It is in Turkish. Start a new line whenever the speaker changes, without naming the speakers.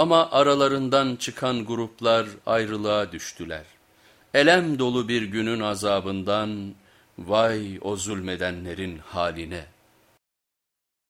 Ama aralarından çıkan gruplar ayrılığa düştüler. Elem dolu bir günün azabından vay o zulmedenlerin haline.''